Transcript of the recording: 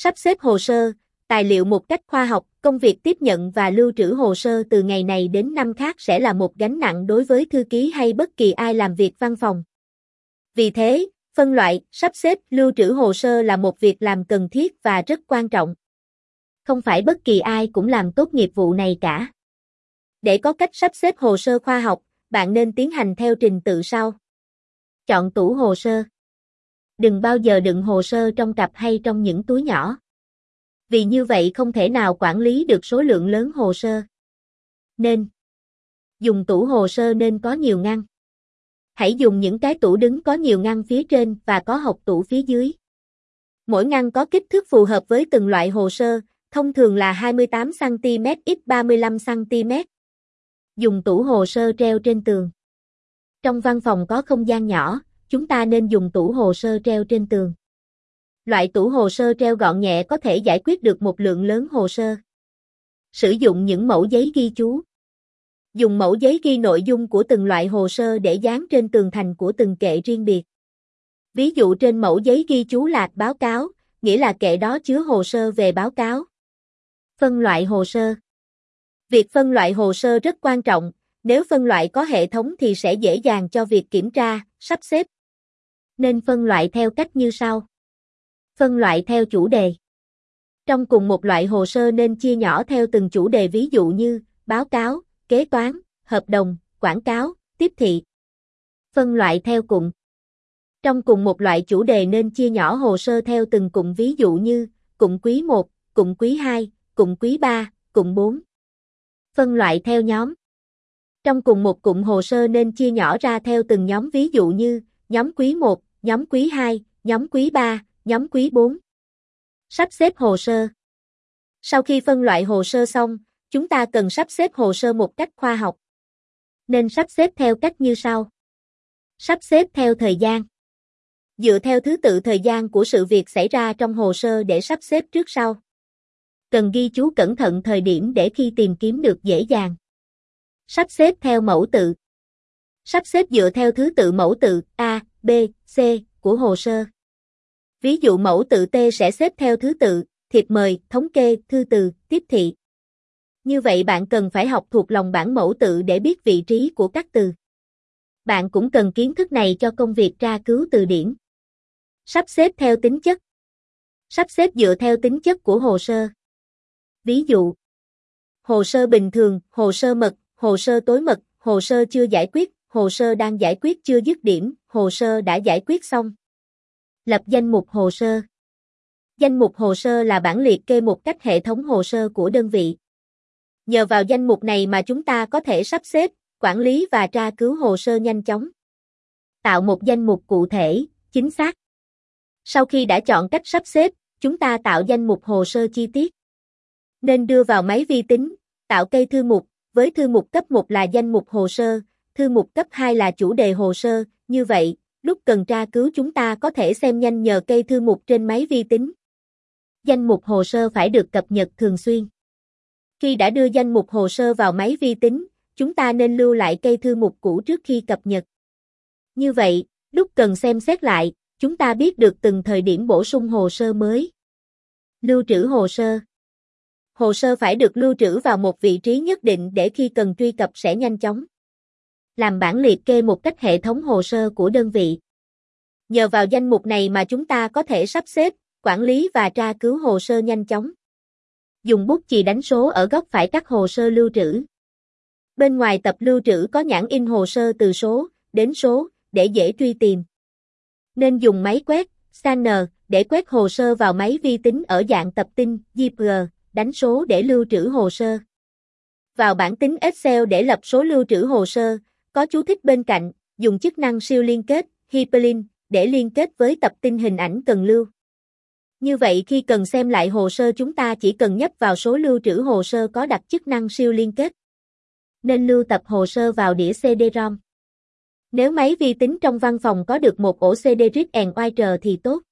Sắp xếp hồ sơ, tài liệu một cách khoa học, công việc tiếp nhận và lưu trữ hồ sơ từ ngày này đến năm khác sẽ là một gánh nặng đối với thư ký hay bất kỳ ai làm việc văn phòng. Vì thế, phân loại, sắp xếp, lưu trữ hồ sơ là một việc làm cần thiết và rất quan trọng. Không phải bất kỳ ai cũng làm tốt nghiệp vụ này cả. Để có cách sắp xếp hồ sơ khoa học, bạn nên tiến hành theo trình tự sau. Chọn tủ hồ sơ. Đừng bao giờ đựng hồ sơ trong cặp hay trong những túi nhỏ. Vì như vậy không thể nào quản lý được số lượng lớn hồ sơ. Nên dùng tủ hồ sơ nên có nhiều ngăn. Hãy dùng những cái tủ đứng có nhiều ngăn phía trên và có hộc tủ phía dưới. Mỗi ngăn có kích thước phù hợp với từng loại hồ sơ, thông thường là 28cm x 35cm. Dùng tủ hồ sơ treo trên tường. Trong văn phòng có không gian nhỏ, chúng ta nên dùng tủ hồ sơ treo trên tường. Loại tủ hồ sơ treo gọn nhẹ có thể giải quyết được một lượng lớn hồ sơ. Sử dụng những mẫu giấy ghi chú. Dùng mẫu giấy ghi nội dung của từng loại hồ sơ để dán trên tường thành của từng kệ riêng biệt. Ví dụ trên mẫu giấy ghi chú là báo cáo, nghĩa là kệ đó chứa hồ sơ về báo cáo. Phân loại hồ sơ Việc phân loại hồ sơ rất quan trọng, nếu phân loại có hệ thống thì sẽ dễ dàng cho việc kiểm tra, sắp xếp. Nên phân loại theo cách như sau. Phân loại theo chủ đề. Trong cùng một loại hồ sơ nên chia nhỏ theo từng chủ đề ví dụ như báo cáo, kế toán, hợp đồng, quảng cáo, tiếp thị. Phân loại theo cụm. Trong cùng một loại chủ đề nên chia nhỏ hồ sơ theo từng cụm ví dụ như cụm quý 1, cụm quý 2, cụm quý 3, cụm 4. Phân loại theo nhóm. Trong cùng một cụm hồ sơ nên chia nhỏ ra theo từng nhóm ví dụ như nhóm quý 1, nhóm quý 2, nhóm quý 3, nhóm quý 4. Sắp xếp hồ sơ. Sau khi phân loại hồ sơ xong, chúng ta cần sắp xếp hồ sơ một cách khoa học. Nên sắp xếp theo cách như sau. Sắp xếp theo thời gian. Dựa theo thứ tự thời gian của sự việc xảy ra trong hồ sơ để sắp xếp trước sau. Cần ghi chú cẩn thận thời điểm để khi tìm kiếm được dễ dàng. Sắp xếp theo mẫu tự. Sắp xếp dựa theo thứ tự mẫu tự A, B, C của hồ sơ. Ví dụ mẫu tự T sẽ xếp theo thứ tự, thiệp mời, thống kê, thư từ, tiếp thị. Như vậy bạn cần phải học thuộc lòng bản mẫu tự để biết vị trí của các từ. Bạn cũng cần kiến thức này cho công việc tra cứu từ điển. Sắp xếp theo tính chất. Sắp xếp dựa theo tính chất của hồ sơ. Ví dụ, hồ sơ bình thường, hồ sơ mật, hồ sơ tối mật, hồ sơ chưa giải quyết, hồ sơ đang giải quyết chưa dứt điểm, hồ sơ đã giải quyết xong. Lập danh mục hồ sơ. Danh mục hồ sơ là bản liệt kê một cách hệ thống hồ sơ của đơn vị. Nhờ vào danh mục này mà chúng ta có thể sắp xếp, quản lý và tra cứu hồ sơ nhanh chóng. Tạo một danh mục cụ thể, chính xác. Sau khi đã chọn cách sắp xếp, chúng ta tạo danh mục hồ sơ chi tiết. Nên đưa vào máy vi tính, tạo cây thư mục, với thư mục cấp 1 là danh mục hồ sơ, thư mục cấp 2 là chủ đề hồ sơ, như vậy, lúc cần tra cứu chúng ta có thể xem nhanh nhờ cây thư mục trên máy vi tính. Danh mục hồ sơ phải được cập nhật thường xuyên. Khi đã đưa danh mục hồ sơ vào máy vi tính, chúng ta nên lưu lại cây thư mục cũ trước khi cập nhật. Như vậy, lúc cần xem xét lại, chúng ta biết được từng thời điểm bổ sung hồ sơ mới. Lưu trữ hồ sơ Hồ sơ phải được lưu trữ vào một vị trí nhất định để khi cần truy cập sẽ nhanh chóng. Làm bản liệt kê một cách hệ thống hồ sơ của đơn vị. Nhờ vào danh mục này mà chúng ta có thể sắp xếp, quản lý và tra cứu hồ sơ nhanh chóng. Dùng bút chì đánh số ở góc phải các hồ sơ lưu trữ. Bên ngoài tập lưu trữ có nhãn in hồ sơ từ số đến số để dễ truy tìm. Nên dùng máy quét, scanner để quét hồ sơ vào máy vi tính ở dạng tập tin, JPG, đánh số để lưu trữ hồ sơ. Vào bảng tính Excel để lập số lưu trữ hồ sơ, có chú thích bên cạnh, dùng chức năng siêu liên kết, hyperlink, để liên kết với tập tin hình ảnh cần lưu. Như vậy khi cần xem lại hồ sơ chúng ta chỉ cần nhấp vào số lưu trữ hồ sơ có đặt chức năng siêu liên kết. Nên lưu tập hồ sơ vào đĩa CD-ROM. Nếu máy vi tính trong văn phòng có được một ổ CD read and write thì tốt.